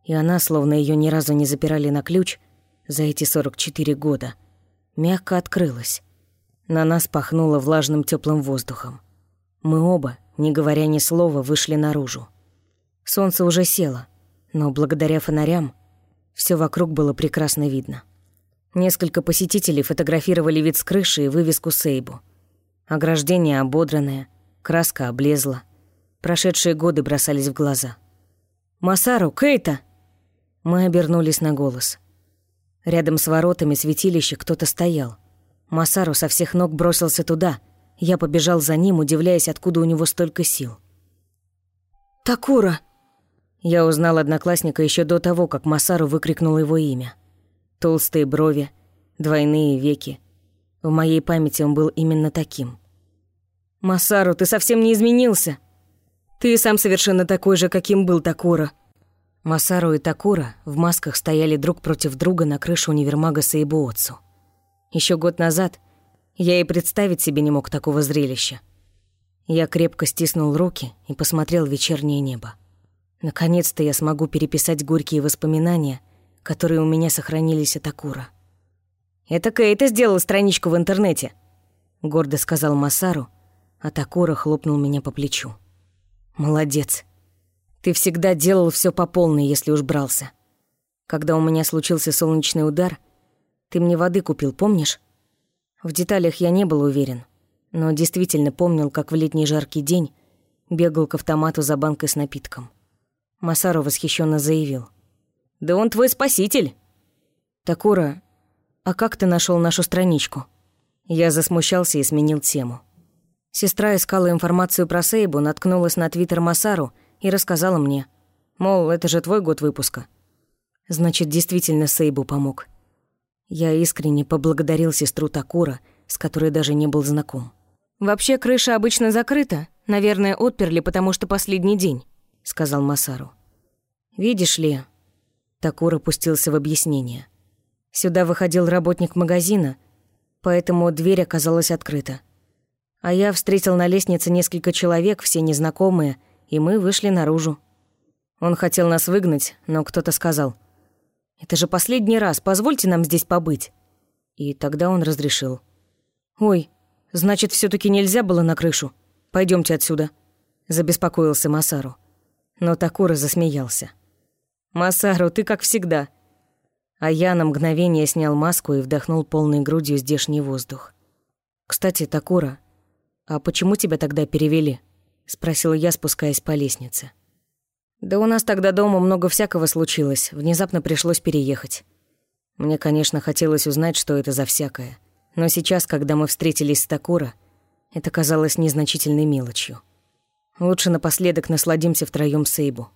и она, словно ее ни разу не запирали на ключ за эти 44 года – мягко открылась. На нас пахнуло влажным теплым воздухом. Мы оба, не говоря ни слова, вышли наружу. Солнце уже село, но благодаря фонарям все вокруг было прекрасно видно. Несколько посетителей фотографировали вид с крыши и вывеску Сейбу. Ограждение ободранное, краска облезла. Прошедшие годы бросались в глаза. «Масару, Кейта!» Мы обернулись на голос. Рядом с воротами святилища кто-то стоял. Масару со всех ног бросился туда. Я побежал за ним, удивляясь, откуда у него столько сил. «Такура!» Я узнал одноклассника еще до того, как Масару выкрикнул его имя. Толстые брови, двойные веки. В моей памяти он был именно таким. «Масару, ты совсем не изменился!» Ты сам совершенно такой же, каким был Такура». Масару и Такура в масках стояли друг против друга на крыше универмага Саибуотсу. Еще год назад я и представить себе не мог такого зрелища. Я крепко стиснул руки и посмотрел вечернее небо. Наконец-то я смогу переписать горькие воспоминания, которые у меня сохранились от Акура. «Это Кейта сделал страничку в интернете», — гордо сказал Масару, а Такура хлопнул меня по плечу. Молодец. Ты всегда делал все по полной, если уж брался. Когда у меня случился солнечный удар, ты мне воды купил, помнишь? В деталях я не был уверен, но действительно помнил, как в летний жаркий день бегал к автомату за банкой с напитком. Масару восхищенно заявил. «Да он твой спаситель!» «Такура, а как ты нашел нашу страничку?» Я засмущался и сменил тему. Сестра искала информацию про Сейбу, наткнулась на твиттер Масару и рассказала мне. Мол, это же твой год выпуска. Значит, действительно Сейбу помог. Я искренне поблагодарил сестру Такура, с которой даже не был знаком. «Вообще крыша обычно закрыта. Наверное, отперли, потому что последний день», — сказал Масару. «Видишь ли...» Такура пустился в объяснение. «Сюда выходил работник магазина, поэтому дверь оказалась открыта. А я встретил на лестнице несколько человек, все незнакомые, и мы вышли наружу. Он хотел нас выгнать, но кто-то сказал, «Это же последний раз, позвольте нам здесь побыть». И тогда он разрешил. «Ой, значит, все таки нельзя было на крышу? Пойдемте отсюда», — забеспокоился Масару. Но Такура засмеялся. «Масару, ты как всегда». А я на мгновение снял маску и вдохнул полной грудью здешний воздух. «Кстати, Такура, «А почему тебя тогда перевели?» — спросила я, спускаясь по лестнице. «Да у нас тогда дома много всякого случилось, внезапно пришлось переехать. Мне, конечно, хотелось узнать, что это за всякое, но сейчас, когда мы встретились с Такура, это казалось незначительной мелочью. Лучше напоследок насладимся втроём с Эйбу».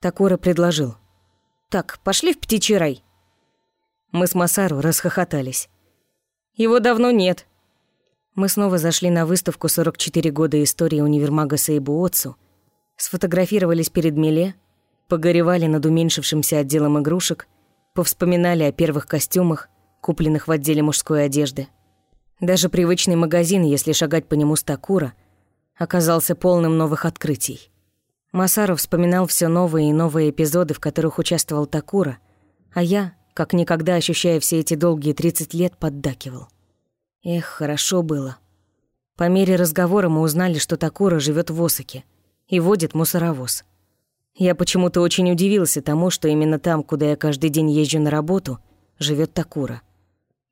Такура предложил. «Так, пошли в птичий рай». Мы с Масару расхохотались. «Его давно нет», мы снова зашли на выставку «44 года истории универмага Сейбу Отцу», сфотографировались перед Миле, погоревали над уменьшившимся отделом игрушек, повспоминали о первых костюмах, купленных в отделе мужской одежды. Даже привычный магазин, если шагать по нему с Такура, оказался полным новых открытий. Масаров вспоминал все новые и новые эпизоды, в которых участвовал Такура, а я, как никогда ощущая все эти долгие 30 лет, поддакивал. Эх, хорошо было. По мере разговора мы узнали, что Такура живет в Осаке и водит мусоровоз. Я почему-то очень удивился тому, что именно там, куда я каждый день езжу на работу, живет Такура.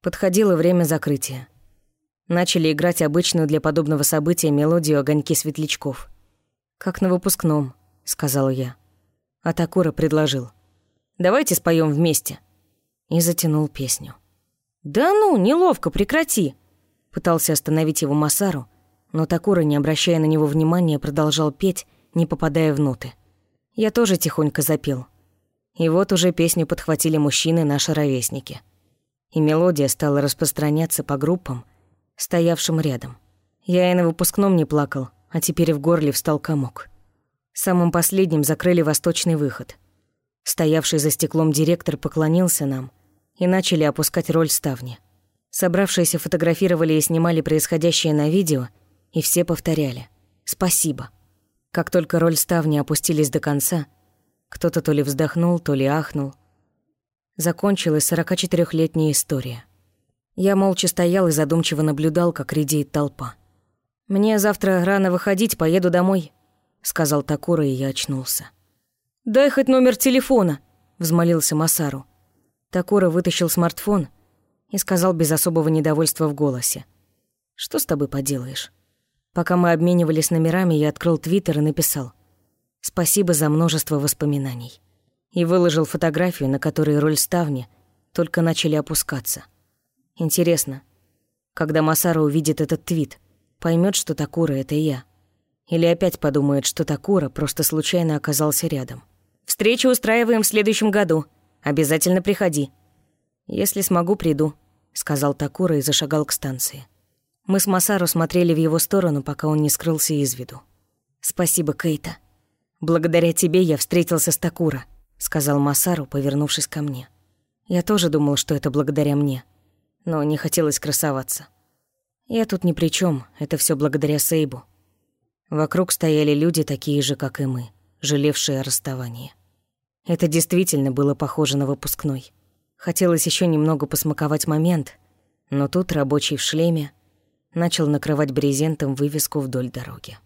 Подходило время закрытия. Начали играть обычную для подобного события мелодию «Огоньки светлячков». «Как на выпускном», — сказал я. А Такура предложил. «Давайте споем вместе». И затянул песню. «Да ну, неловко, прекрати!» Пытался остановить его Масару, но Такура, не обращая на него внимания, продолжал петь, не попадая в ноты. Я тоже тихонько запел. И вот уже песню подхватили мужчины, наши ровесники. И мелодия стала распространяться по группам, стоявшим рядом. Я и на выпускном не плакал, а теперь в горле встал комок. Самым последним закрыли восточный выход. Стоявший за стеклом директор поклонился нам, и начали опускать роль ставни. Собравшиеся фотографировали и снимали происходящее на видео, и все повторяли «Спасибо». Как только роль ставни опустились до конца, кто-то то ли вздохнул, то ли ахнул. Закончилась 44-летняя история. Я молча стоял и задумчиво наблюдал, как редеет толпа. «Мне завтра рано выходить, поеду домой», — сказал Такура, и я очнулся. «Дай хоть номер телефона», — взмолился Масару. Такура вытащил смартфон и сказал без особого недовольства в голосе. «Что с тобой поделаешь?» Пока мы обменивались номерами, я открыл твиттер и написал «Спасибо за множество воспоминаний». И выложил фотографию, на которой роль ставни только начали опускаться. Интересно, когда Масара увидит этот твит, поймет, что Такура — это я. Или опять подумает, что Такура просто случайно оказался рядом. «Встречу устраиваем в следующем году. Обязательно приходи». «Если смогу, приду», — сказал Такура и зашагал к станции. Мы с Масару смотрели в его сторону, пока он не скрылся из виду. «Спасибо, Кейта. Благодаря тебе я встретился с Такура», — сказал Масару, повернувшись ко мне. Я тоже думал, что это благодаря мне, но не хотелось красоваться. Я тут ни при чем, это все благодаря Сейбу. Вокруг стояли люди, такие же, как и мы, жалевшие о расставании. Это действительно было похоже на выпускной. Хотелось еще немного посмаковать момент, но тут рабочий в шлеме начал накрывать брезентом вывеску вдоль дороги.